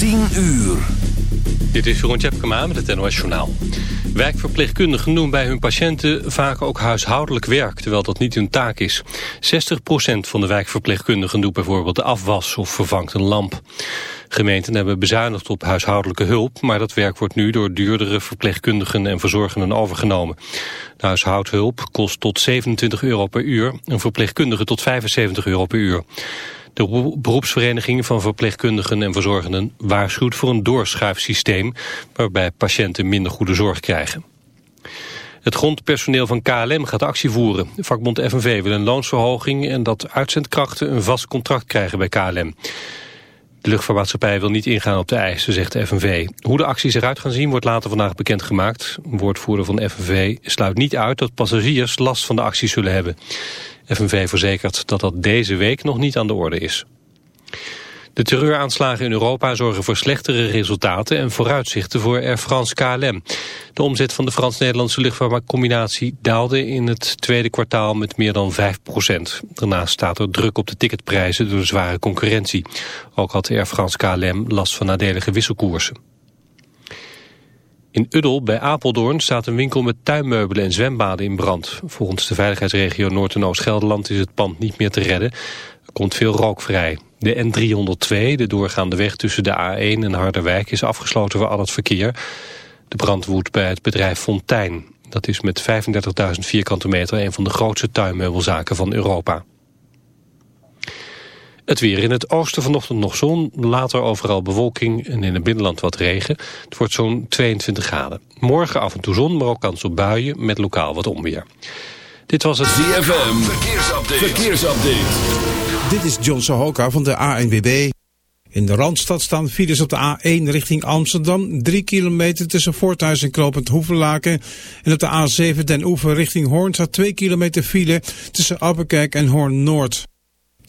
10 uur. Dit is Jeroen Tjepkema met het NOS Journaal. Wijkverpleegkundigen doen bij hun patiënten vaak ook huishoudelijk werk, terwijl dat niet hun taak is. 60% van de wijkverpleegkundigen doet bijvoorbeeld de afwas of vervangt een lamp. Gemeenten hebben bezuinigd op huishoudelijke hulp, maar dat werk wordt nu door duurdere verpleegkundigen en verzorgenden overgenomen. De huishoudhulp kost tot 27 euro per uur, een verpleegkundige tot 75 euro per uur. De beroepsvereniging van verpleegkundigen en verzorgenden waarschuwt voor een doorschuifsysteem waarbij patiënten minder goede zorg krijgen. Het grondpersoneel van KLM gaat actie voeren. Vakbond FNV wil een loonsverhoging en dat uitzendkrachten een vast contract krijgen bij KLM. De luchtvaartmaatschappij wil niet ingaan op de eisen, zegt de FNV. Hoe de acties eruit gaan zien wordt later vandaag bekendgemaakt. Een woordvoerder van FNV sluit niet uit dat passagiers last van de acties zullen hebben. FNV verzekert dat dat deze week nog niet aan de orde is. De terreuraanslagen in Europa zorgen voor slechtere resultaten en vooruitzichten voor Air France KLM. De omzet van de Frans-Nederlandse luchtvaartcombinatie daalde in het tweede kwartaal met meer dan 5% Daarnaast staat er druk op de ticketprijzen door de zware concurrentie. Ook had Air France KLM last van nadelige wisselkoersen. In Uddel bij Apeldoorn staat een winkel met tuinmeubelen en zwembaden in brand. Volgens de veiligheidsregio Noord- en Oost-Gelderland is het pand niet meer te redden. Er komt veel rook vrij. De N302, de doorgaande weg tussen de A1 en Harderwijk, is afgesloten voor al het verkeer. De brand woedt bij het bedrijf Fontijn. Dat is met 35.000 vierkante meter een van de grootste tuinmeubelzaken van Europa. Het weer in het oosten vanochtend nog zon, later overal bewolking en in het binnenland wat regen. Het wordt zo'n 22 graden. Morgen af en toe zon, maar ook kans op buien met lokaal wat onweer. Dit was het ZFM, verkeersupdate. verkeersupdate. Dit is John Sohoka van de ANWB. In de Randstad staan files op de A1 richting Amsterdam. 3 kilometer tussen Voorthuis en Knopend Hoevenlaken. En op de A7 Den Oever richting Hoorn staat 2 kilometer file tussen Appenkerk en Hoorn Noord.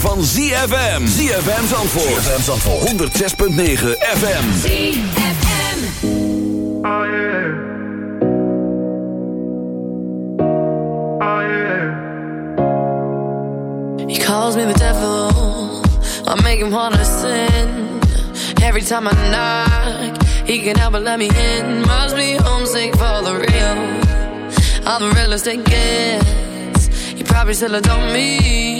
Van ZFM. ZFM Zandvoort. ZFM Zandvoort. 106.9 FM. ZFM. Oh yeah. Oh yeah. He calls me the devil. I make him wanna sin. Every time I knock, he can help but let me in. Must be homesick for the real. I'm the realest it gets. You probably still adore me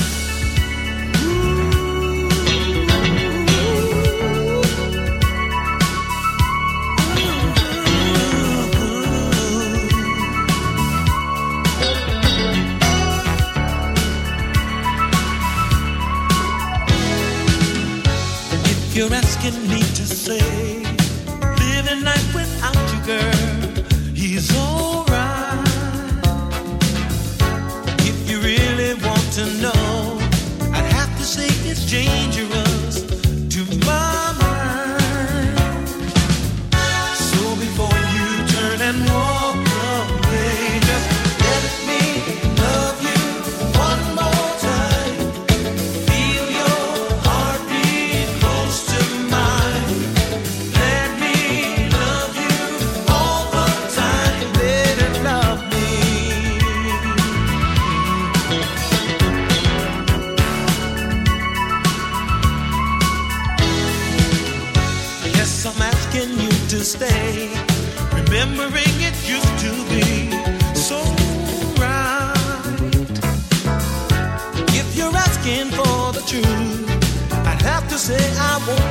Say I won't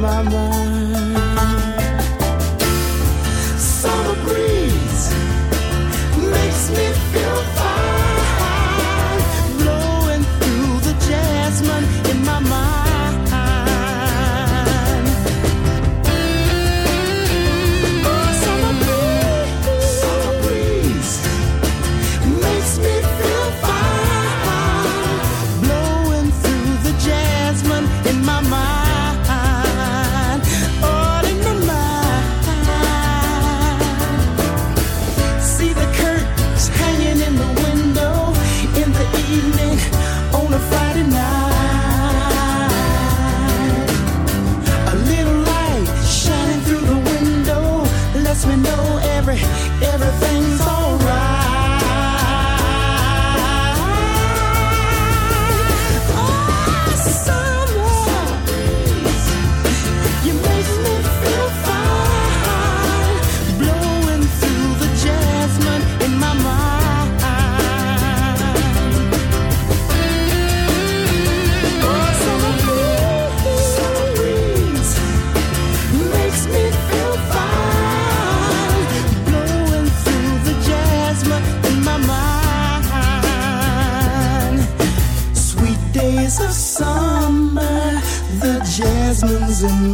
my mind. In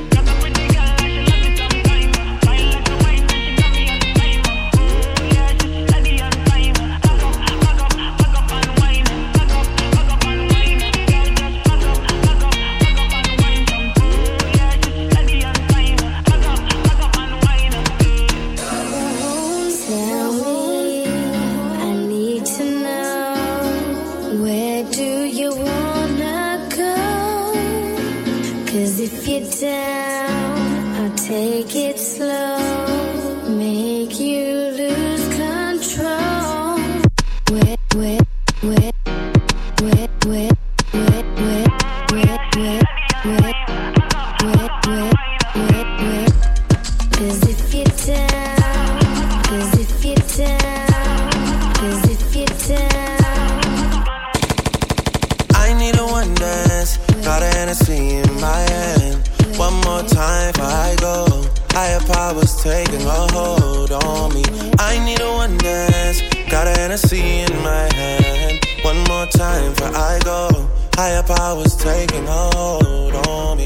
fantasy in my hand. One more time for I go. Higher powers taking hold on me